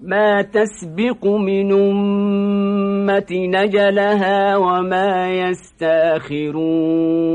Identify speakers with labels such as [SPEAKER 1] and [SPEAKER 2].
[SPEAKER 1] ما تسبق من أمة نجلها وما يستأخرون.